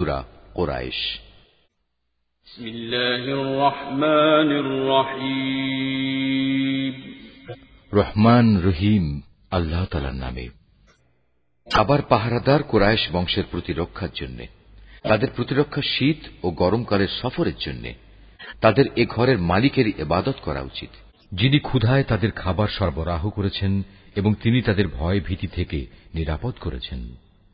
সুরা কোরাইশ। রহমান রহিম। আল্লাহ তালার নামে। আবার পাহারাদার কোরআশ বংশের প্রতিরক্ষার জন্য তাদের প্রতিরক্ষা শীত ও গরমকালের সফরের জন্য তাদের এ ঘরের মালিকের এবাদত করা উচিত। যিনি ক্ষুধায় তাদের খাবার সরবরাহ করেছেন এবং তিনি তাদের ভয় ভীতি থেকে নিরাপদ করেছেন।